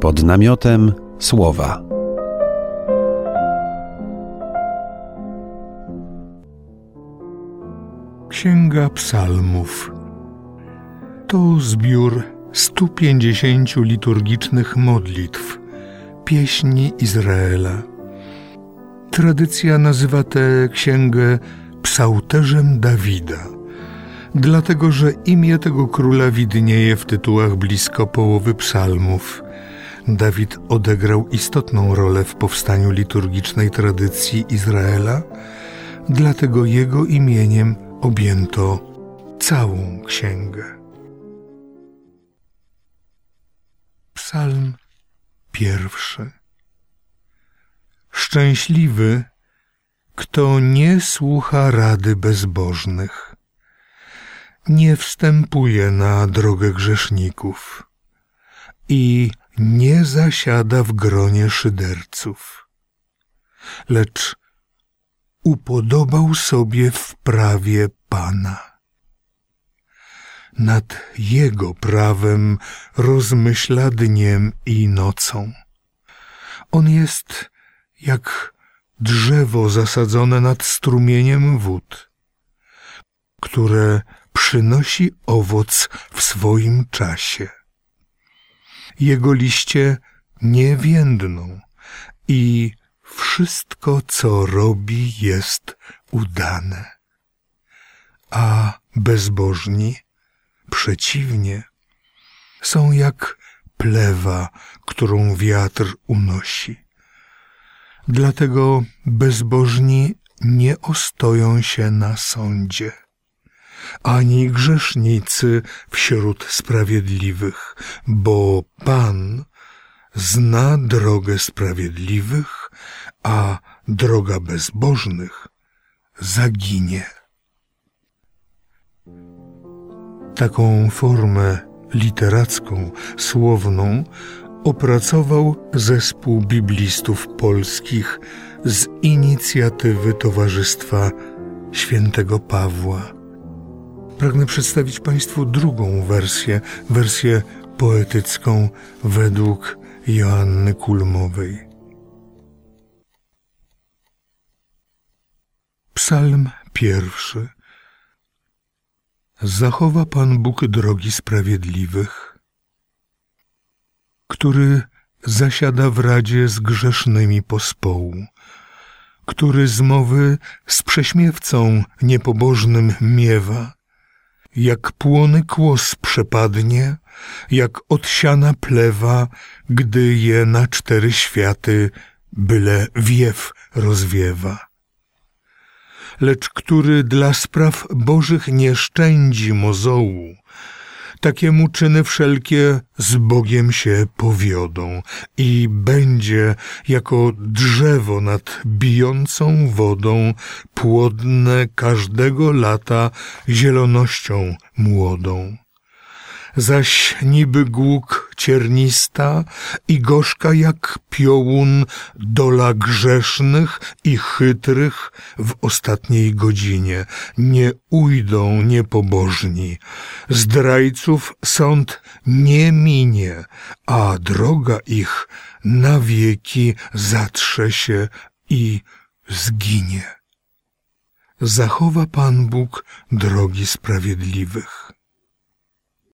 pod namiotem słowa. Księga Psalmów to zbiór 150 liturgicznych modlitw, pieśni Izraela. Tradycja nazywa tę księgę psałterzem Dawida, dlatego że imię tego króla widnieje w tytułach blisko połowy psalmów. Dawid odegrał istotną rolę w powstaniu liturgicznej tradycji Izraela, dlatego jego imieniem objęto całą księgę. Psalm pierwszy. Szczęśliwy, kto nie słucha rady bezbożnych, nie wstępuje na drogę grzeszników i nie zasiada w gronie szyderców, lecz upodobał sobie w prawie Pana. Nad Jego prawem rozmyśla dniem i nocą. On jest jak drzewo zasadzone nad strumieniem wód, które przynosi owoc w swoim czasie. Jego liście nie więdną i wszystko, co robi, jest udane. A bezbożni, przeciwnie, są jak plewa, którą wiatr unosi. Dlatego bezbożni nie ostoją się na sądzie, ani grzesznicy wśród sprawiedliwych, bo Pan zna drogę sprawiedliwych, a droga bezbożnych zaginie. Taką formę literacką, słowną opracował zespół biblistów polskich z inicjatywy Towarzystwa Świętego Pawła. Pragnę przedstawić Państwu drugą wersję, wersję poetycką według Joanny Kulmowej. Psalm pierwszy. Zachowa Pan Bóg drogi sprawiedliwych, który zasiada w radzie z grzesznymi pospołu, który zmowy z prześmiewcą niepobożnym miewa, jak płony kłos przepadnie, jak odsiana plewa, gdy je na cztery światy byle wiew rozwiewa. Lecz który dla spraw bożych nie szczędzi mozołu, takiemu czyny wszelkie z Bogiem się powiodą i będzie jako drzewo nad bijącą wodą, płodne każdego lata zielonością młodą zaś niby głuk ciernista i gorzka jak piołun dola grzesznych i chytrych w ostatniej godzinie. Nie ujdą niepobożni. Zdrajców sąd nie minie, a droga ich na wieki zatrze się i zginie. Zachowa Pan Bóg drogi sprawiedliwych.